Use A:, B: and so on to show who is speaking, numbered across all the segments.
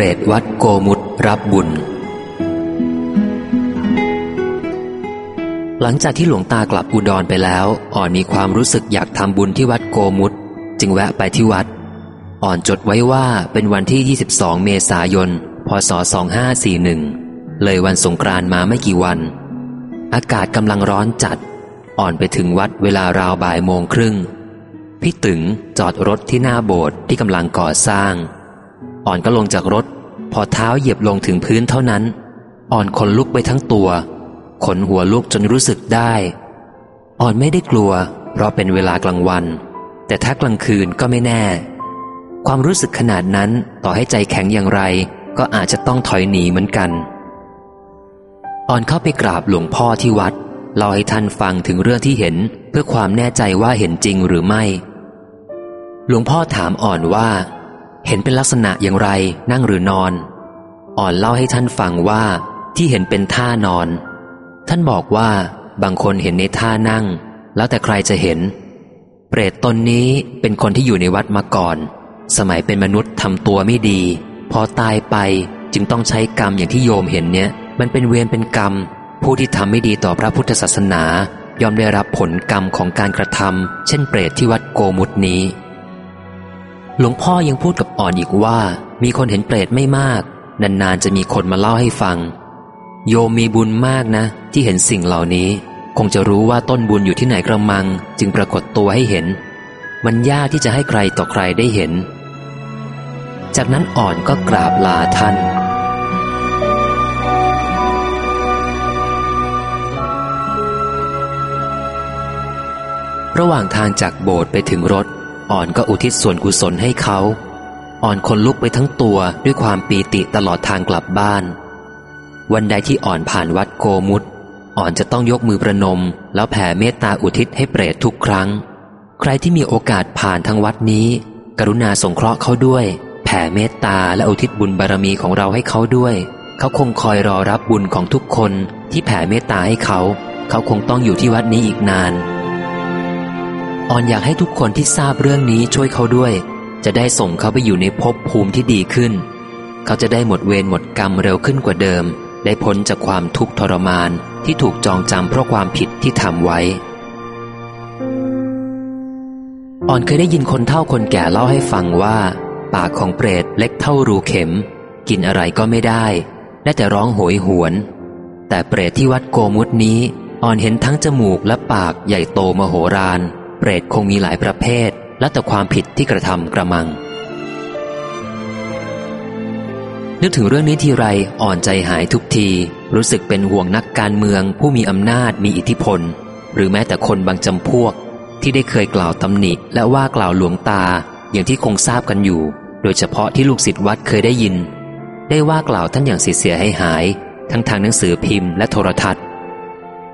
A: รตวัดโกมุตรับบุญ หลังจากที่หลวงตากลับอุดรไปแล้ว อ่อนมีความรู้สึกอยากทำบุญที่วัดโกมุตจึงแวะไปที่วัด อ่อนจดไว้ว่าเป็นวันที่ 22 เมษายน พศ 2541 เลยวันสงกรานต์มาไม่กี่วัน อากาศกำลังร้อนจัด อ่อนไปถึงวัดเวลาราวบ่ายโมงครึ่ง พี่ตึงจอดรถที่หน้าโบสถ์ที่กำลังก่อสร้าง อ่อนก็ลงจากรถ พอเท้าเหยียบลงถึงพื้นเท่านั้น อ่อนขนลุกไปทั้งตัว ขนหัวลุกจนรู้สึกได้ อ่อนไม่ได้กลัว เพราะเป็นเวลากลางวัน แต่ถ้ากลางคืนก็ไม่แน่ ความรู้สึกขนาดนั้นต่อให้ใจแข็งอย่างไร ก็อาจจะต้องถอยหนีเหมือนกัน อ่อนเข้าไปกราบหลวงพ่อที่วัดเล่าให้ท่านฟังถึงเรื่องที่เห็นเพื่อความแน่ใจว่าเห็นจริงหรือไม่ หลวงพ่อถามอ่อนว่า เห็นเป็นลักษณะอย่างไรนั่งหรือนอน อ่อนเล่าให้ท่านฟังว่าที่เห็นเป็นท่านอน ท่านบอกว่าบางคนเห็นในท่านั่ง แล้วแต่ใครจะเห็น เปรตตนนี้เป็นคนที่อยู่ในวัดมาก่อน สมัยเป็นมนุษย์ทำตัวไม่ดี พอตายไปจึงต้องใช้กรรมอย่างที่โยมเห็นเนี้ยมันเป็นเวรเป็นกรรม ผู้ที่ทำไม่ดีต่อพระพุทธศาสนา ย่อมได้รับผลกรรมของการกระทำเช่นเปรตที่วัดโกมุตนี้ หลวงพ่อยังพูดกับอ่อนอีกว่า มีคนเห็นเปรตไม่มาก นานๆจะมีคนมาเล่าให้ฟัง โยมมีบุญมากนะ ที่เห็นสิ่งเหล่านี้ คงจะรู้ว่าต้นบุญอยู่ที่ไหนกระมัง จึงปรากฏตัวให้เห็น มันยากที่จะให้ใครต่อใครได้เห็น จากนั้นอ่อนก็กราบลาท่านระหว่างทางจากโบสถ์ไปถึงรถ อ่อนก็อุทิศส่วนกุศลให้เขา อ่อนคนลุกไปทั้งตัวด้วยความปีติตลอดทางกลับบ้าน วันใดที่อ่อนผ่านวัดโกมุตอ่อนจะต้องยกมือประนม แล้วแผ่เมตตาอุทิศให้เปรตทุกครั้ง ใครที่มีโอกาสผ่านทางวัดนี้ กรุณาสงเคราะห์เขาด้วย แผ่เมตตาและอุทิศบุญบารมีของเราให้เขาด้วย เขาคงคอยรอรับบุญของทุกคนที่แผ่เมตตาให้เขา เขาคงต้องอยู่ที่วัดนี้อีกนาน อ่อนอยากให้ทุกคนที่ทราบเรื่องนี้ช่วยเขาด้วย จะได้ส่งเขาไปอยู่ในภพภูมิที่ดีขึ้น เขาจะได้หมดเวรหมดกรรมเร็วขึ้นกว่าเดิม ได้พ้นจากความทุกข์ทรมานที่ถูกจองจำเพราะความผิดที่ทำไว้อ่อนเคยได้ยินคนเฒ่าคนแก่เล่าให้ฟังว่า ปากของเปรตเล็กเท่ารูเข็ม กินอะไรก็ไม่ได้ได้แต่ร้องโหยหวน แต่เปรตที่วัดโกมุตนี้อ่อนเห็นทั้งจมูกและปากใหญ่โตมโหฬาร เปรตคงมีหลายประเภท และแต่ความผิดที่กระทำกระมัง นึกถึงเรื่องนี้ทีไรอ่อนใจหายทุกที รู้สึกเป็นห่วงนักการเมือง ผู้มีอำนาจมีอิทธิพล หรือแม้แต่คนบางจำพวก ที่ได้เคยกล่าวตำหนิ และว่ากล่าวหลวงตา อย่างที่คงทราบกันอยู่ โดยเฉพาะที่ลูกศิษย์วัดเคยได้ยิน ได้ว่ากล่าวท่านอย่างเสียให้หาย ทั้งทางหนังสือพิมพ์และโทรทัศน์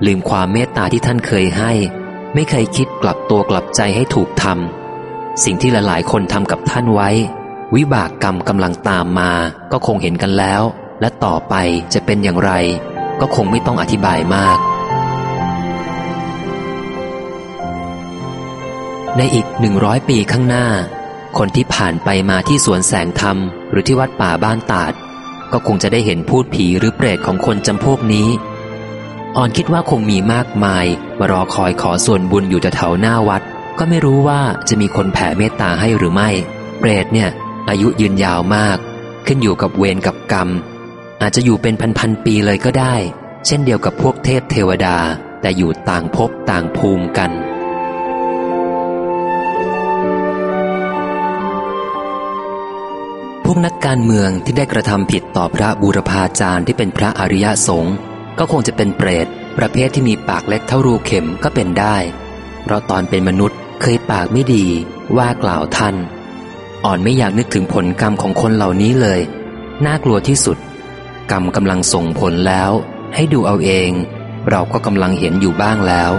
A: ลืมความเมตตาที่ท่านเคยให้ ไม่เคยคิดกลับตัวกลับใจให้ถูกทำสิ่งที่หลายๆ คนทำกับท่านไว้ วิบากกรรมกำลังตามมา ก็คงเห็นกันแล้ว และต่อไปจะเป็นอย่างไร ก็คงไม่ต้องอธิบายมาก ในอีกหนึ่งร้อยปีข้างหน้า คนที่ผ่านไปมาที่สวนแสงธรรม หรือที่วัดป่าบ้านตาด ก็คงจะได้เห็นพูดผีหรือเปรตของคนจำพวกนี้ อ่อนคิดว่าคงมีมากมายมารอคอยขอส่วนบุญอยู่แถวหน้าวัด ก็ไม่รู้ว่าจะมีคนแผ่เมตตาให้หรือไม่ เปรตเนี่ย อายุยืนยาวมาก ขึ้นอยู่กับเวรกับกรรม อาจจะอยู่เป็นพันๆปีเลยก็ได้ เช่นเดียวกับพวกเทพเทวดา แต่อยู่ต่างภพต่างภูมิกันพวกนักการเมืองที่ได้กระทำผิดต่อพระบูรพาจารย์ที่เป็นพระอริยสงฆ์ ก็คงจะเป็นเปรตประเภทที่มีปากเล็กเท่ารูเข็มก็เป็นได้ เพราะตอนเป็นมนุษย์เคยปากไม่ดี ว่ากล่าวท่าน อ่อนไม่อยากนึกถึงผลกรรมของคนเหล่านี้เลย น่ากลัวที่สุด กรรมกำลังส่งผลแล้ว ให้ดูเอาเอง เราก็กำลังเห็นอยู่บ้างแล้ว